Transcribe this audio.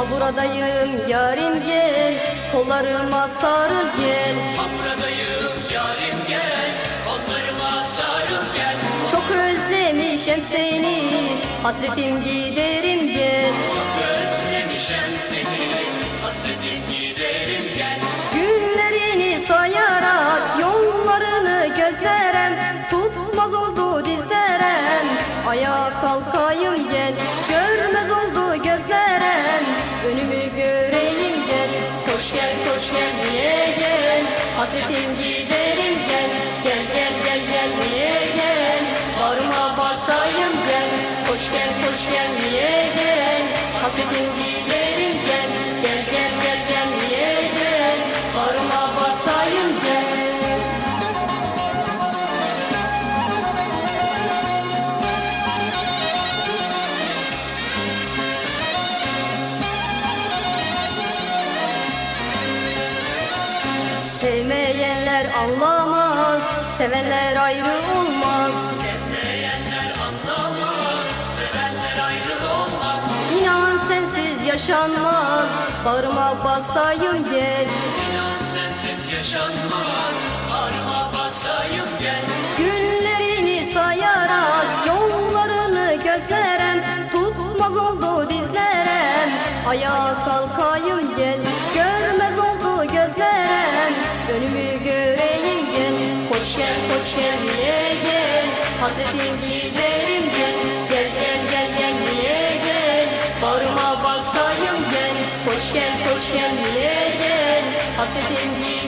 Ha buradayım yarim gel Kollarıma sarıl gel. Ha buradayım yarim gel Kollarıma sarıl gel. Çok özlemişim seni Hasretim giderim gel Önümü göreyim gel. Koş gel koş gel niye gel? Hasretim giderim gel. Gel gel gel gel niye gel? Bağrıma basayım gel. Koş gel koş gel niye gel? Hasretim giderim Gel Sevmeyenler anlamaz Sevenler ayrı olmaz. Sevmeyenler anlamaz Sevenler ayrı olmaz. İnan sensiz yaşanmaz Bağrıma basayım gel. İnan sensiz yaşanmaz Bağrıma basayım gel. Günlerini sayarak yollarını gözlerem Tutmaz oldu dizlerem. Ayağa kalkayım gel Görmez gel koç gel yine gel. Hasretim giderim gel. Gel gel gel gel niye gel. Bağrıma basayım gel. Koç gel koç gel yine gel. Hasretim giderim